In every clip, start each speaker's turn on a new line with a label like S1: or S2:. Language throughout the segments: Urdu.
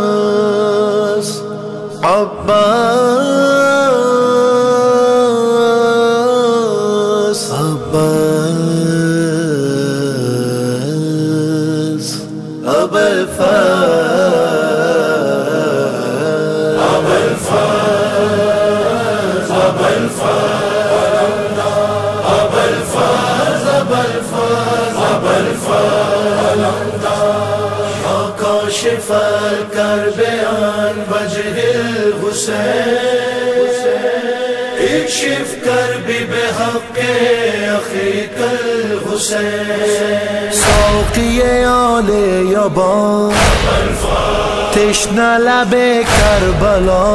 S1: عباس عباس سفر کر بیان كاشف الكرب عن وجه الحسين اكشف كربي بحق أخيك الحسين ساقي آل يبان تشنه لب کربلا۔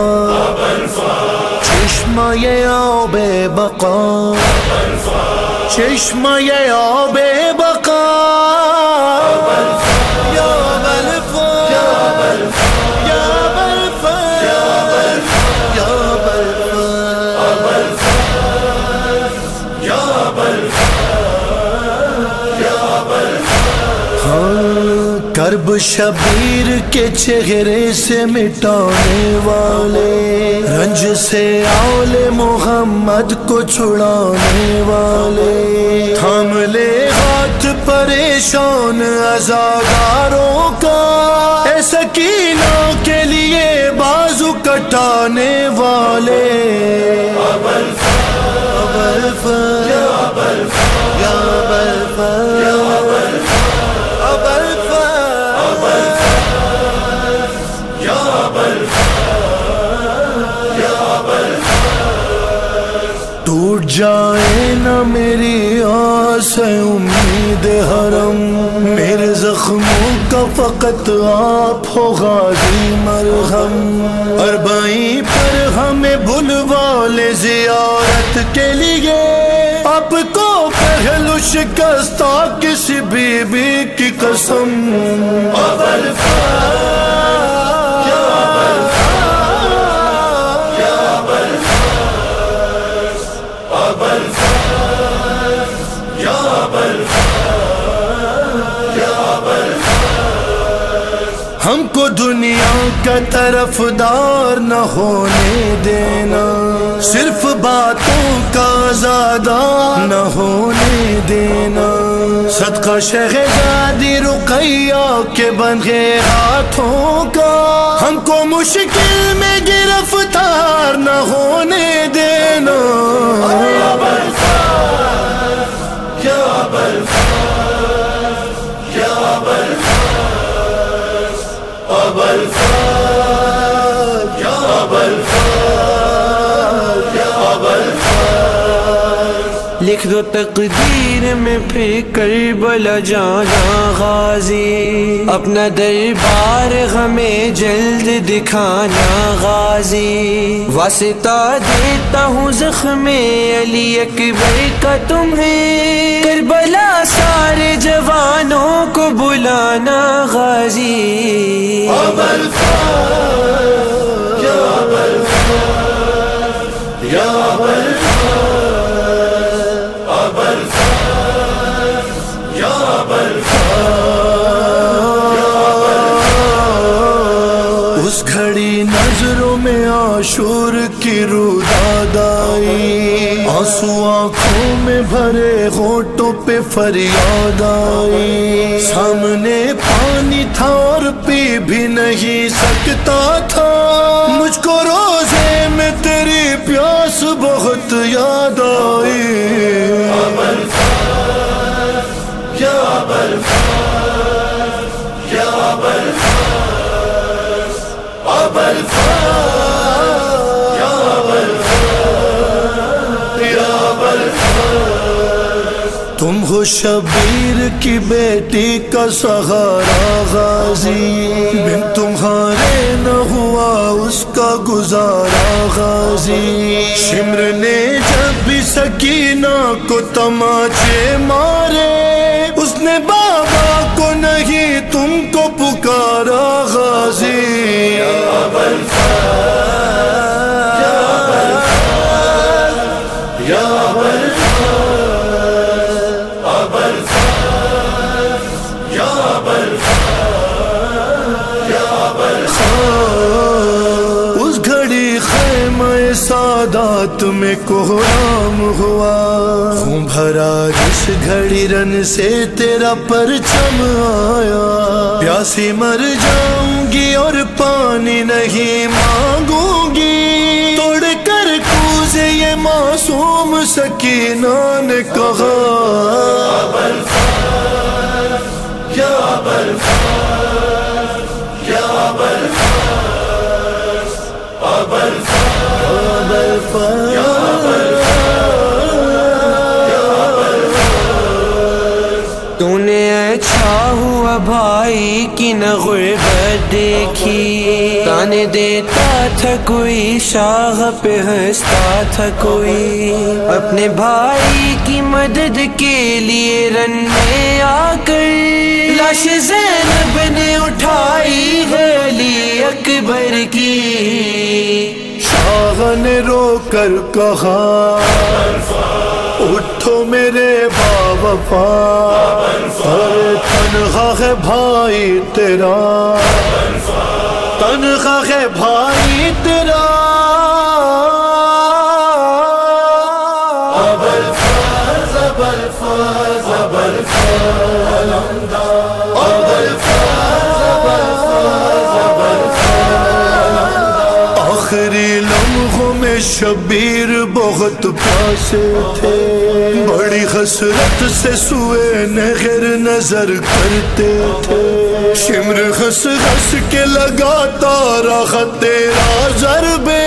S1: چشمای آب بقا۔ چشمای آب بقا۔ ہاں کرب شبیر کے چہرے سے مٹانے والے، رنج سے آل محمد کو چھڑانے والے۔ تھام لے ہاتھ پریشان ازاداروں کا، اے سکینوں کے لیے بازو کٹانے والے۔ ٹوٹ جائے نہ میری آس امید حرم۔ میرے زخموں کا فقط آپ ہو غازی مرہم۔ اربائی پر ہمیں بلوا لے زیارت کے لیے۔ آپ کو پہلو شکستہ کسی بی بی کی قسم۔ ابل ہم کو دنیا کا طرف دار نہ ہونے دینا، صرف باتوں کا زیادہ نہ ہونے دینا۔ صدقہ شہزادی رقیہ کے بنگے ہاتھوں کا۔ ہم کو مشکل میں گرفتار نہ ہونے دینا۔
S2: الفوز يا رب الفوز لکھ دو تقدیر میں پھر کربلا جانا غازی۔ اپنا دربار ہمیں جلد دکھانا غازی۔ واسطہ دیتا ہوں زخم علی اکبر کا تمہیں۔ کربلا سارے جب
S1: اس گھڑی نظروں میں آشور کی رو دادائی آنسو آنکھوں میں بھرے ہوٹوں پہ فریاد آئی سامنے پانی تھا اور پی بھی نہیں سکتا تھا۔ مجھ کو روزے میں تیری پیاس بہت یاد آئی۔ تم ہو شبیر کی بیٹی کا سہارا غازی۔ بن تمہارے نہ ہوا اس کا گزارا غازی۔ شمر نے جب بھی سکینہ کو تماچے مارے رات میں کوہرام ہوا۔ خون بھرا جس گھڑی رن سے تیرا پرچم آیا۔ پیاسی مر جاؤں گی اور پانی نہیں مانگوں گی۔ توڑ کر کوزے یہ معصوم سکینہ نے کہا یا یا
S2: تو نے اچھا ہوا بھائی کی نہ غربت دیکھی۔ تانے دیتا تھا کوئی شاہ پہ ہنستا تھا کوئی۔ اپنے بھائی کی مدد کے لیے رن میں آ کر لاش زینب نے اٹھائی ہے علی اکبر کی۔
S1: شاہ نے رو کر کہا، اٹھو میرے با ارے تنخواہ ہے بھائی تیرا، تنخواہ ہے بھائی تیرا۔ آخری شبیر بہت پیاسے تھے۔ بڑی حسرت سے سوئے نگر نظر کرتے تھے۔ شمر ہنس ہنس کے لگاتا رہا تیرا ضربے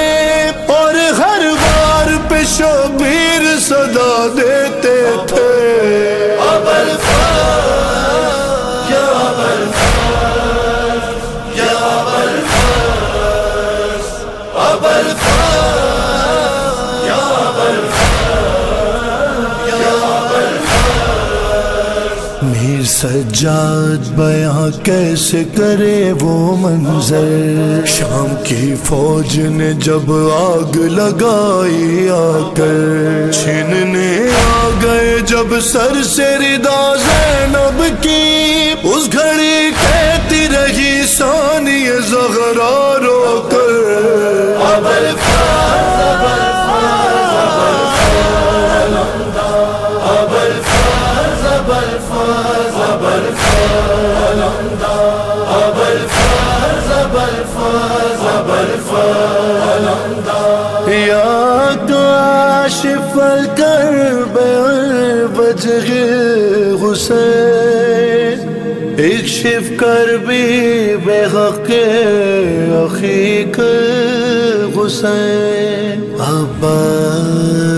S1: اور ہر بار پہ شبیر صدا دیتے تھے۔ سجاد بیاں کیسے کرے وہ منظر؟ شام کی فوج نے جب آگ لگائی آ کر چھننے آ گئے جب سر سے ردا زینب کی۔ اس گھڑی کہتی رہی سانی زغرا رو کر۔ یا تو کاشف الکرب وجه حسین اکشف کربی بے حق اخیک حسین۔ عباس